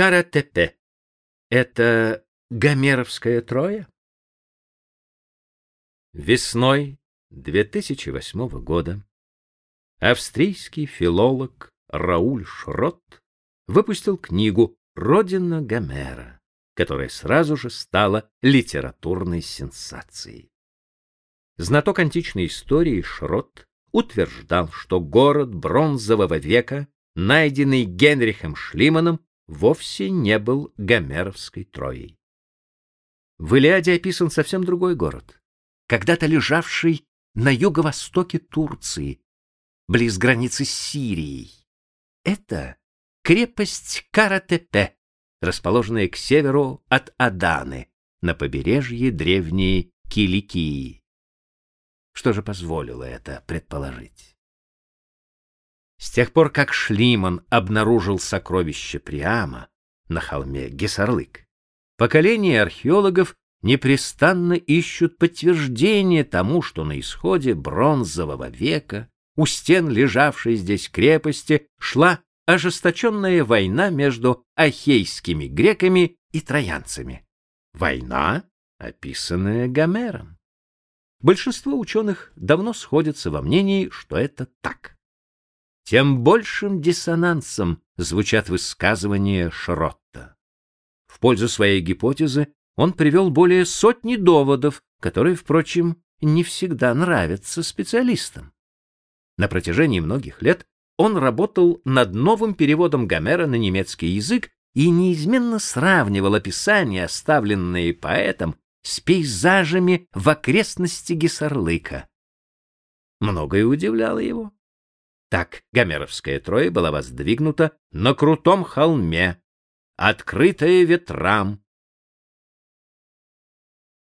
Каратепе — это гомеровская Троя? Весной 2008 года австрийский филолог Рауль Шрот выпустил книгу «Родина Гомера», которая сразу же стала литературной сенсацией. Знаток античной истории Шрот утверждал, что город бронзового века, найденный Генрихом Шлиманом, вовсе не был гомеровской Троей. В Илиаде описан совсем другой город, когда-то лежавший на юго-востоке Турции, близ границы с Сирией. Это крепость Каратепе, расположенная к северу от Аданы, на побережье древней Киликии. Что же позволило это предположить? С тех пор, как Шлиман обнаружил сокровище Приама на холме Гесарлык, поколения археологов непрестанно ищут подтверждение тому, что на исходе бронзового века у стен лежавшей здесь крепости шла ожесточенная война между ахейскими греками и троянцами. Война, описанная Гомером. Большинство ученых давно сходятся во мнении, что это так. Тем большим диссонансом звучат высказывания Шротта. В пользу своей гипотезы он привел более сотни доводов, которые, впрочем, не всегда нравятся специалистам. На протяжении многих лет он работал над новым переводом Гомера на немецкий язык и неизменно сравнивал описания, оставленные поэтом, с пейзажами в окрестности Гессарлыка. Многое удивляло его. Так Гомеровская Троя была воздвигнута на крутом холме, открытая ветрам.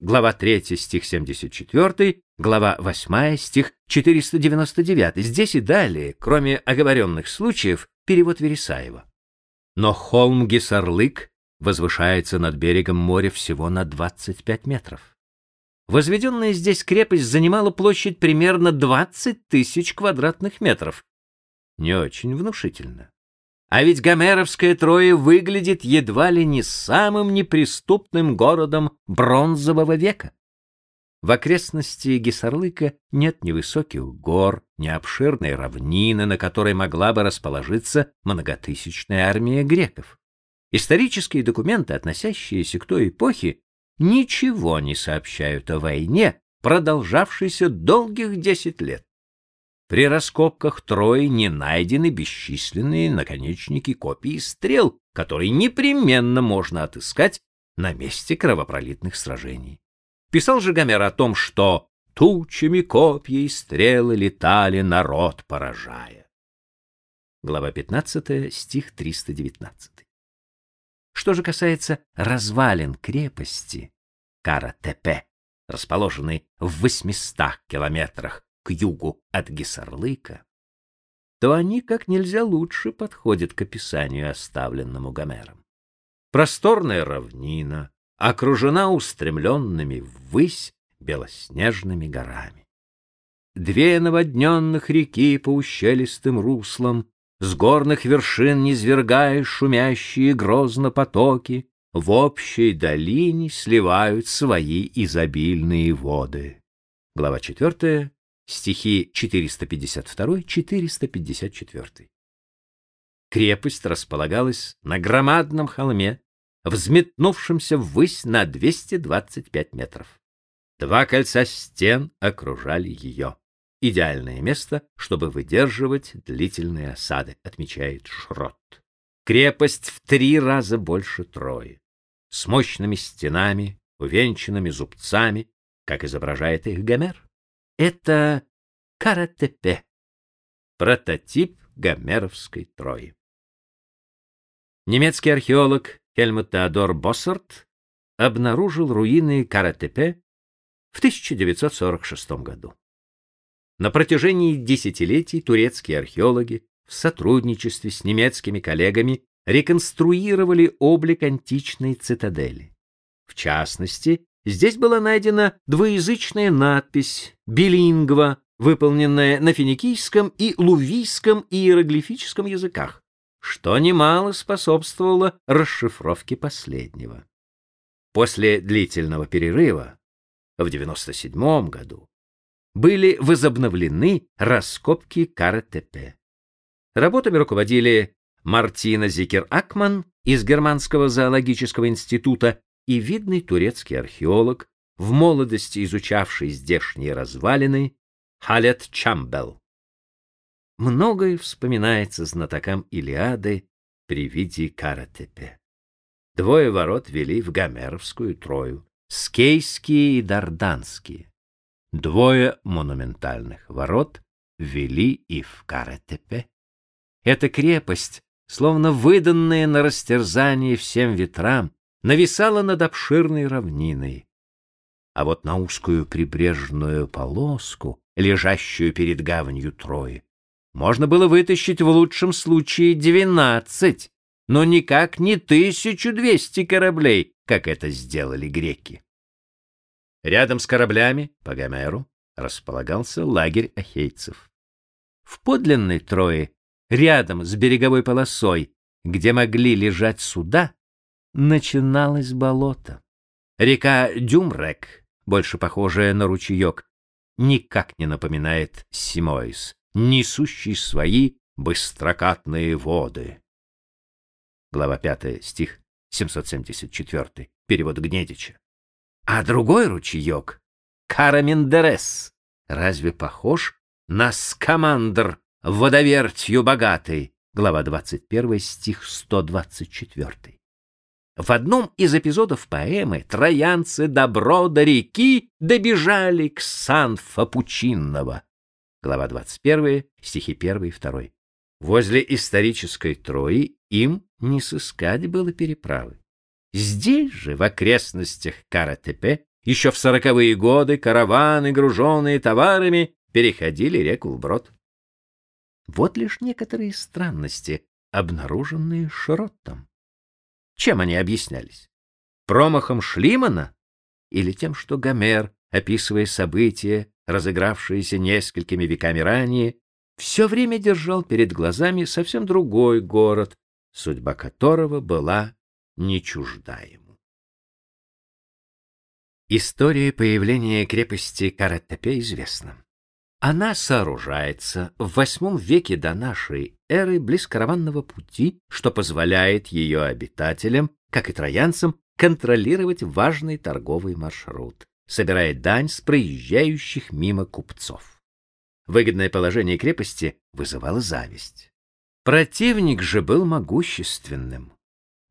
Глава 3, стих 74, глава 8, стих 499. Здесь и далее, кроме оговоренных случаев, перевод Вересаева. Но холм Гессарлык возвышается над берегом моря всего на 25 метров. Возведенная здесь крепость занимала площадь примерно 20 тысяч квадратных метров. Не очень внушительно. А ведь Гомеровская Троя выглядит едва ли не самым неприступным городом бронзового века. В окрестности Гисарлыка нет ни высоких гор, ни обширной равнины, на которой могла бы расположиться многотысячная армия греков. Исторические документы, относящиеся к той эпохе, ничего не сообщают о войне, продолжавшейся долгих десять лет. При раскопках Трои не найдены бесчисленные наконечники копий стрел, которые непременно можно отыскать на месте кровопролитных сражений. Писал же Гомер о том, что тучами копья и стрелы летали, народ поражая. Глава 15, стих 319. Что же касается развалин крепости Кара-Тепе, расположенной в 800 километрах к югу от Гисарлыка, то они как нельзя лучше подходят к описанию, оставленному Гомером. Просторная равнина окружена устремленными ввысь белоснежными горами. Две наводненных реки по ущелистым руслам с горных вершин низвергая шумящие грозно потоки, в общей долине сливают свои изобильные воды. Глава 4, стихи 452-454. Крепость располагалась на громадном холме, взметнувшемся ввысь на 225 метров. Два кольца стен окружали ее. Идеальное место, чтобы выдерживать длительные осады, отмечает Шрот. Крепость в три раза больше Трои, с мощными стенами, увенчанными зубцами, как изображает их Гомер. Это Каратепе, прототип гомеровской Трои. Немецкий археолог Хельмут Теодор Боссарт обнаружил руины Каратепе в 1946 году. На протяжении десятилетий турецкие археологи в сотрудничестве с немецкими коллегами реконструировали облик античной цитадели. В частности, здесь была найдена двуязычная надпись билингва, выполненная на финикийском и лувийском иероглифическом языках. что немало способствовало расшифровке последнего. После длительного перерыва в 97 году были возобновлены раскопки Каратепе. Работами руководили Мартина Зикер-Акман из Германского зоологического института и видный турецкий археолог, в молодости изучавший здешние развалины, Халет Чамбел. Многое вспоминается знатокам Илиады при виде Каратепе. Двое ворот вели в Гомеровскую Трою, Скейские и Дарданские. Двое монументальных ворот вели и в Каратепе. Эта крепость, словно выданная на растерзание всем ветрам, нависала над обширной равниной. А вот на узкую прибрежную полоску, лежащую перед гаванью Трои, можно было вытащить в лучшем случае двенадцать, но никак не тысячу двести кораблей, как это сделали греки. Рядом с кораблями, по Гомеру, располагался лагерь ахейцев. В подлинной Трое, рядом с береговой полосой, где могли лежать суда, начиналось болото. Река Дюмрек, больше похожая на ручеек, никак не напоминает Симоис, несущий свои быстрокатные воды. Глава 5, стих 774, перевод Гнедича. А другой ручеек, Карамендерес, разве похож на Скамандр, водовертью богатый? Глава 21, стих 124. В одном из эпизодов поэмы троянцы добро до реки добежали к Санфа Пучинного. Глава 21, стихи 1 и 2. Возле исторической Трои им не сыскать было переправы. Здесь же, в окрестностях Каратепе, еще в сороковые годы караваны, груженные товарами, переходили реку вброд. Вот лишь некоторые странности, обнаруженные Шроттом. Чем они объяснялись? Промахом Шлимана или тем, что Гомер, описывая события, разыгравшиеся несколькими веками ранее, все время держал перед глазами совсем другой город, судьба которого была не чужда ему. История появления крепости Каратепе известна. Она сооружается в восьмом веке до нашей эры близ караванного пути, что позволяет ее обитателям, как и троянцам, контролировать важный торговый маршрут, собирая дань с проезжающих мимо купцов. Выгодное положение крепости вызывало зависть. Противник же был могущественным.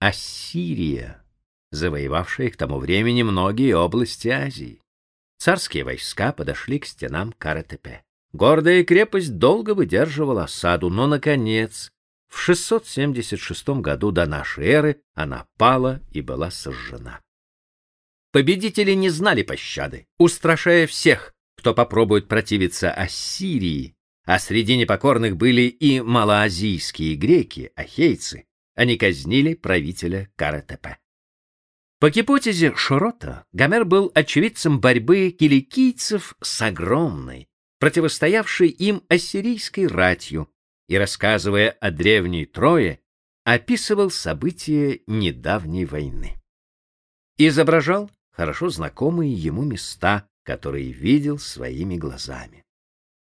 Ассирия, завоевавшая к тому времени многие области Азии. Царские войска подошли к стенам Каратепе. Гордая крепость долго выдерживала осаду, но, наконец, в 676 году до нашей эры она пала и была сожжена. Победители не знали пощады, устрашая всех, кто попробует противиться Ассирии, а среди непокорных были и малоазийские греки, ахейцы, они казнили правителя Каратепе. По гипотезе Шорота, Гомер был очевидцем борьбы киликийцев с огромной, противостоявшей им ассирийской ратью, и, рассказывая о древней Трое, описывал события недавней войны. Изображал хорошо знакомые ему места, которые видел своими глазами.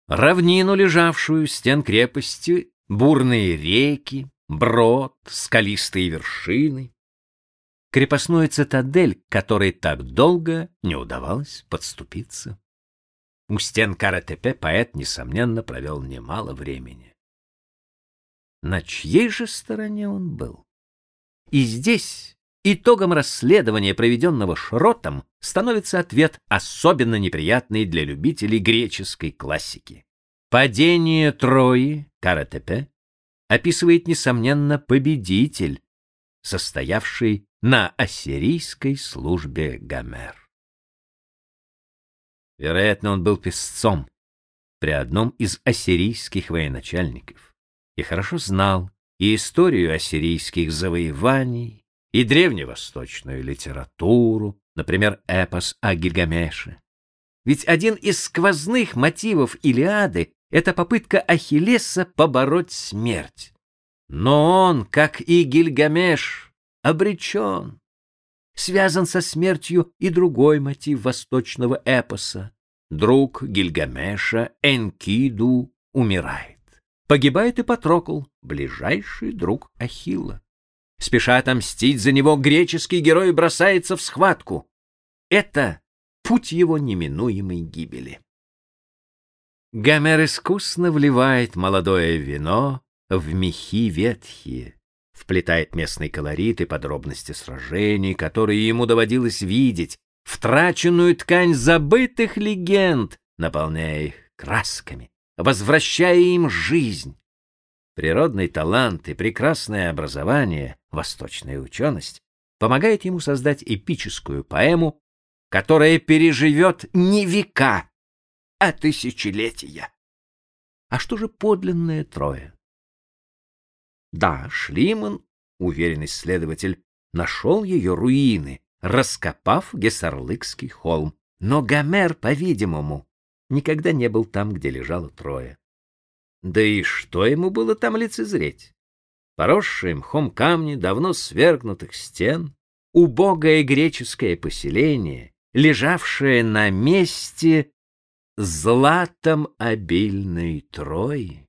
Равнину, лежавшую стен крепости, бурные реки, брод, скалистые вершины, крепостную цитадель, к которой так долго не удавалось подступиться. У стен Каратепе поэт, несомненно, провел немало времени. На чьей же стороне он был? И здесь итогом расследования, проведенного Шротом, становится ответ, особенно неприятный для любителей греческой классики. Падение Трои, Каратепе, описывает, несомненно, победитель, состоявший на ассирийской службе Гомер. Вероятно, он был песцом при одном из ассирийских военачальников и хорошо знал и историю ассирийских завоеваний, и древневосточную литературу, например, эпос о Гильгамеше. Ведь один из сквозных мотивов Илиады — это попытка Ахиллеса побороть смерть. Но он, как и Гильгамеш, обречен. Связан со смертью и другой мотив восточного эпоса. Друг Гильгамеша, Энкиду, умирает. Погибает и Патрокл, ближайший друг Ахилла. Спеша отомстить за него, греческий герой бросается в схватку. Это путь его неминуемой гибели. Гомер искусно вливает молодое вино в мехи ветхие, вплетает местный колорит и подробности сражений, которые ему доводилось видеть, в траченную ткань забытых легенд, наполняя их красками, возвращая им жизнь. Природный талант и прекрасное образование, восточная ученость, помогает ему создать эпическую поэму, которая переживет не века, а тысячелетия. А что же подлинное Троя? Да, Шлиман, уверенный следователь, нашел ее руины, раскопав Гессарлыкский холм. Но Гомер, по-видимому, никогда не был там, где лежало Троя. Да и что ему было там лицезреть? Поросшие мхом камни давно свергнутых стен, убогое греческое поселение, лежавшее на месте златом обильной Трои.